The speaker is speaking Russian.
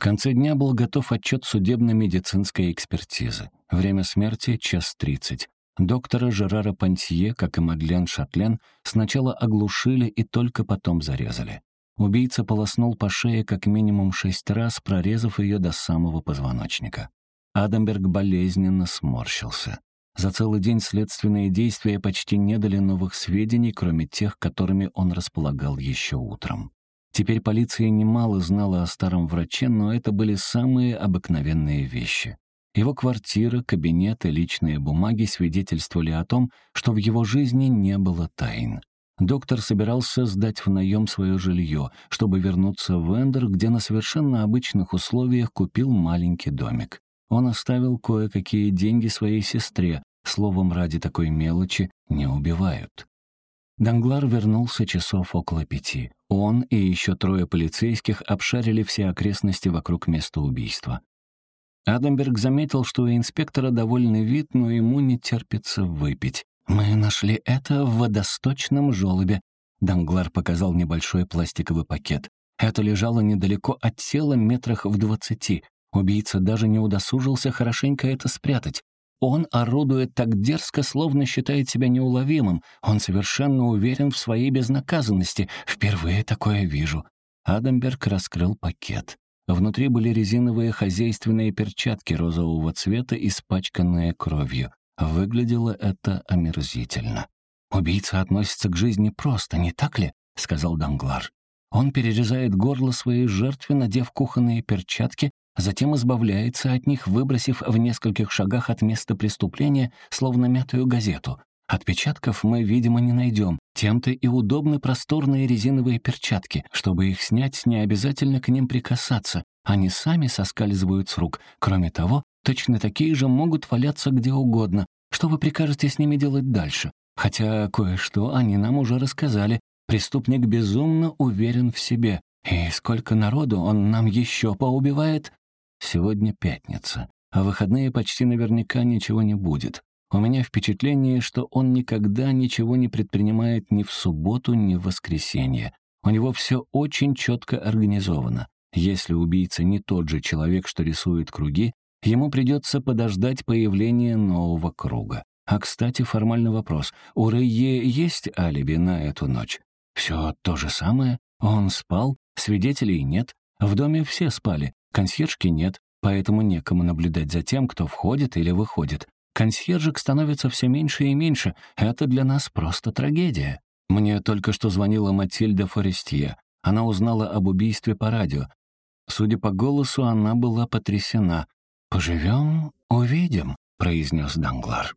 В конце дня был готов отчет судебно-медицинской экспертизы. Время смерти — час тридцать. Доктора Жерара Пантье, как и Мадлен Шатлен, сначала оглушили и только потом зарезали. Убийца полоснул по шее как минимум шесть раз, прорезав ее до самого позвоночника. Адамберг болезненно сморщился. За целый день следственные действия почти не дали новых сведений, кроме тех, которыми он располагал еще утром. Теперь полиция немало знала о старом враче, но это были самые обыкновенные вещи. Его квартира, кабинет и личные бумаги свидетельствовали о том, что в его жизни не было тайн. Доктор собирался сдать в наем свое жилье, чтобы вернуться в Эндер, где на совершенно обычных условиях купил маленький домик. Он оставил кое-какие деньги своей сестре, словом, ради такой мелочи не убивают. Данглар вернулся часов около пяти. Он и еще трое полицейских обшарили все окрестности вокруг места убийства. Адамберг заметил, что у инспектора довольный вид, но ему не терпится выпить. «Мы нашли это в водосточном желобе», — Данглар показал небольшой пластиковый пакет. Это лежало недалеко от тела метрах в двадцати. Убийца даже не удосужился хорошенько это спрятать. Он орудует так дерзко, словно считает себя неуловимым. Он совершенно уверен в своей безнаказанности. Впервые такое вижу. Адамберг раскрыл пакет. Внутри были резиновые хозяйственные перчатки розового цвета, испачканные кровью. Выглядело это омерзительно. «Убийца относится к жизни просто, не так ли?» — сказал Данглар. Он перерезает горло своей жертве, надев кухонные перчатки, затем избавляется от них, выбросив в нескольких шагах от места преступления, словно мятую газету. Отпечатков мы, видимо, не найдем. Тем-то и удобны просторные резиновые перчатки. Чтобы их снять, не обязательно к ним прикасаться. Они сами соскальзывают с рук. Кроме того, Точно такие же могут валяться где угодно. Что вы прикажете с ними делать дальше? Хотя кое-что они нам уже рассказали. Преступник безумно уверен в себе. И сколько народу он нам еще поубивает? Сегодня пятница, а выходные почти наверняка ничего не будет. У меня впечатление, что он никогда ничего не предпринимает ни в субботу, ни в воскресенье. У него все очень четко организовано. Если убийца не тот же человек, что рисует круги, Ему придется подождать появления нового круга. А, кстати, формальный вопрос. У Рейе есть алиби на эту ночь? Все то же самое. Он спал, свидетелей нет. В доме все спали, консьержки нет, поэтому некому наблюдать за тем, кто входит или выходит. Консьержек становится все меньше и меньше. Это для нас просто трагедия. Мне только что звонила Матильда Форестье. Она узнала об убийстве по радио. Судя по голосу, она была потрясена. «Поживем — увидим», — произнес Данглар.